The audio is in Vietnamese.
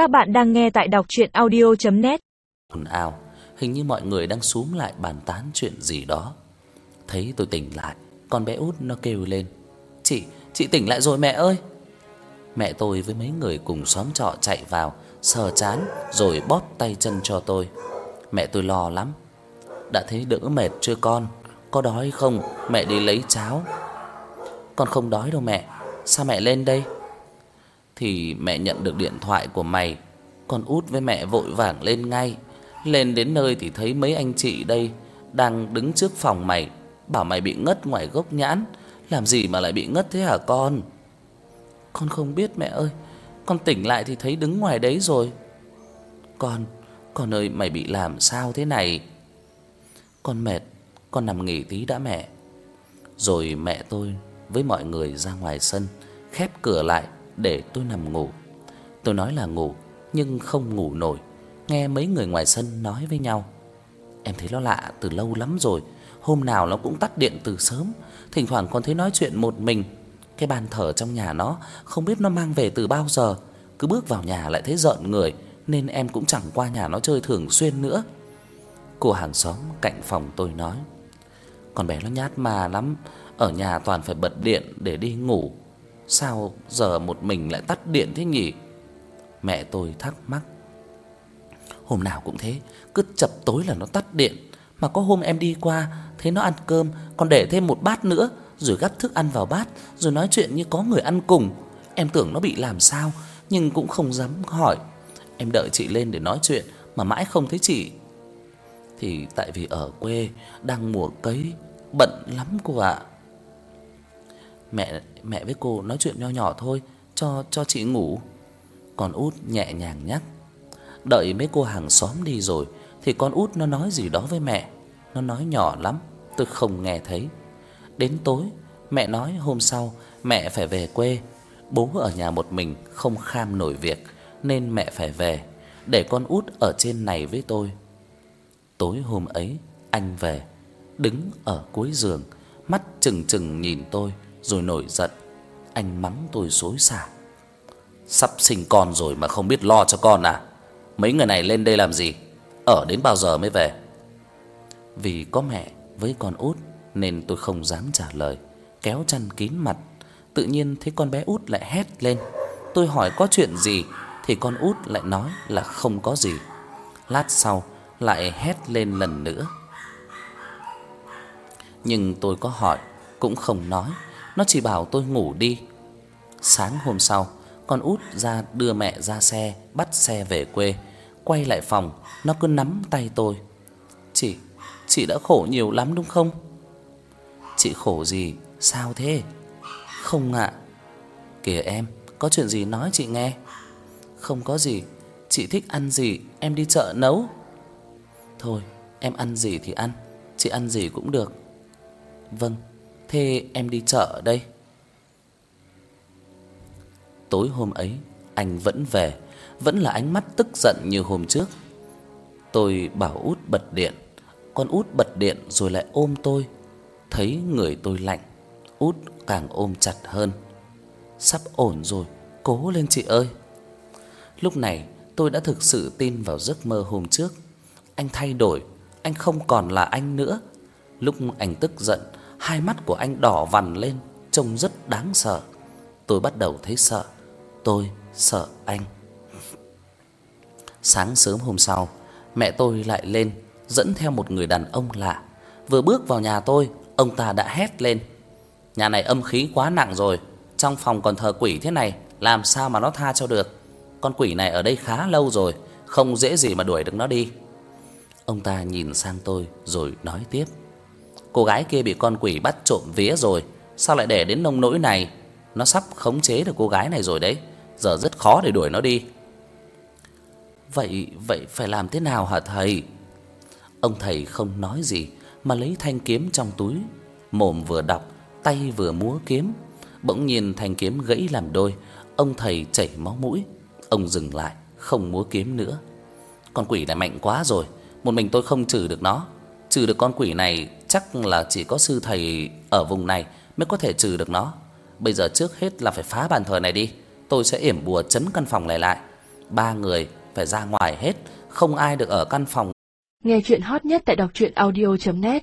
Các bạn đang nghe tại đọc audio net ồn ào, hình như mọi người đang súm lại bàn tán chuyện gì đó. Thấy tôi tỉnh lại, con bé út nó kêu lên: "Chị, chị tỉnh lại rồi mẹ ơi." Mẹ tôi với mấy người cùng xóm trọ chạy vào, sờ chán rồi bóp tay chân cho tôi. Mẹ tôi lo lắm. "Đã thấy đỡ mệt chưa con? Có đói không? Mẹ đi lấy cháo." "Con không đói đâu mẹ. Sao mẹ lên đây?" Thì mẹ nhận được điện thoại của mày. Con út với mẹ vội vàng lên ngay. Lên đến nơi thì thấy mấy anh chị đây đang đứng trước phòng mày, bảo mày bị ngất ngoài gốc nhãn, làm gì mà lại bị ngất thế hả con? Con không biết mẹ ơi, con tỉnh lại thì thấy đứng ngoài đấy rồi. Con, con ơi mày bị làm sao thế này? Con mệt, con nằm nghỉ tí đã mẹ. Rồi mẹ tôi với mọi người ra ngoài sân, khép cửa lại để tôi nằm ngủ. Tôi nói là ngủ nhưng không ngủ nổi nghe mấy người ngoài sân nói với nhau. Em thấy nó lạ từ lâu lắm rồi, hôm nào nó cũng tắt điện từ sớm, thỉnh thoảng còn thấy nói chuyện một mình. Cái bàn thờ trong nhà nó không biết nó mang về từ bao giờ, cứ bước vào nhà lại thấy rợn người nên em cũng chẳng qua nhà nó chơi thường xuyên nữa. Cô hàng xóm cạnh phòng tôi nói: "Con bé nó nhát mà lắm, ở nhà toàn phải bật điện để đi ngủ. Sao giờ một mình lại tắt điện thế nhỉ?" Mẹ tôi thắc mắc. Hôm nào cũng thế, cứ chập tối là nó tắt điện, mà có hôm em đi qua thấy nó ăn cơm còn để thêm một bát nữa, rồi gắp thức ăn vào bát, rồi nói chuyện như có người ăn cùng. Em tưởng nó bị làm sao, nhưng cũng không dám hỏi. Em đợi chị lên để nói chuyện mà mãi không thấy chị. Thì tại vì ở quê đang mùa cấy, bận lắm cô ạ. Mẹ mẹ với cô nói chuyện nho nhỏ thôi, cho cho chị ngủ. Còn út nhẹ nhàng nhắc. Đợi mấy cô hàng xóm đi rồi thì con út nó nói gì đó với mẹ. Nó nói nhỏ lắm, tôi không nghe thấy. Đến tối, mẹ nói hôm sau mẹ phải về quê. Bố ở nhà một mình không kham nổi việc nên mẹ phải về để con út ở trên này với tôi. Tối hôm ấy, anh về, đứng ở cuối giường, mắt trừng trừng nhìn tôi rồi nổi giận. Anh mắng tôi xối xả. Sắp sinh con rồi mà không biết lo cho con à? Mấy người này lên đây làm gì? Ở đến bao giờ mới về? Vì có mẹ với con út nên tôi không dám trả lời, kéo chăn kín mặt. Tự nhiên thấy con bé út lại hét lên. Tôi hỏi có chuyện gì thì con út lại nói là không có gì. Lát sau lại hét lên lần nữa. Nhưng tôi có hỏi cũng không nói, nó chỉ bảo tôi ngủ đi. Sáng hôm sau, con út ra đưa mẹ ra xe, bắt xe về quê. Quay lại phòng, nó cứ nắm tay tôi. "Chị, chị đã khổ nhiều lắm đúng không?" "Chị khổ gì? Sao thế?" "Không ạ." "Kìa em, có chuyện gì nói chị nghe." "Không có gì, chị thích ăn gì em đi chợ nấu." "Thôi, em ăn gì thì ăn, chị ăn gì cũng được." "Vâng, thế em đi chợ đây." Tối hôm ấy, anh vẫn về, vẫn là ánh mắt tức giận như hôm trước. Tôi bảo út bật điện, con út bật điện rồi lại ôm tôi. Thấy người tôi lạnh, út càng ôm chặt hơn. Sắp ổn rồi, cố lên chị ơi. Lúc này, tôi đã thực sự tin vào giấc mơ hôm trước. Anh thay đổi, anh không còn là anh nữa. Lúc anh tức giận, hai mắt của anh đỏ vằn lên, trông rất đáng sợ. Tôi bắt đầu thấy sợ. Tôi sợ anh. Sáng sớm hôm sau, mẹ tôi lại lên dẫn theo một người đàn ông lạ. Vừa bước vào nhà tôi, ông ta đã hét lên: "Nhà này âm khí quá nặng rồi, trong phòng còn thờ quỷ thế này, làm sao mà nó tha cho được? Con quỷ này ở đây khá lâu rồi, không dễ gì mà đuổi được nó đi." Ông ta nhìn sang tôi rồi nói tiếp: "Cô gái kia bị con quỷ bắt trộm vía rồi, sao lại để đến nông nỗi này? Nó sắp khống chế được cô gái này rồi đấy, giờ rất khó để đuổi nó đi." Vậy vậy phải làm thế nào hả thầy? Ông thầy không nói gì mà lấy thanh kiếm trong túi, mồm vừa đọc, tay vừa múa kiếm. Bỗng nhìn thanh kiếm gãy làm đôi, ông thầy chảy máu mũi. Ông dừng lại, không múa kiếm nữa. Con quỷ này mạnh quá rồi, một mình tôi không trừ được nó. Trừ được con quỷ này chắc là chỉ có sư thầy ở vùng này mới có thể trừ được nó. Bây giờ trước hết là phải phá bàn thờ này đi, tôi sẽ yểm bùa trấn căn phòng này lại. ba người phải ra ngoài hết, không ai được ở căn phòng. Nghe truyện hot nhất tại doctruyenaudio.net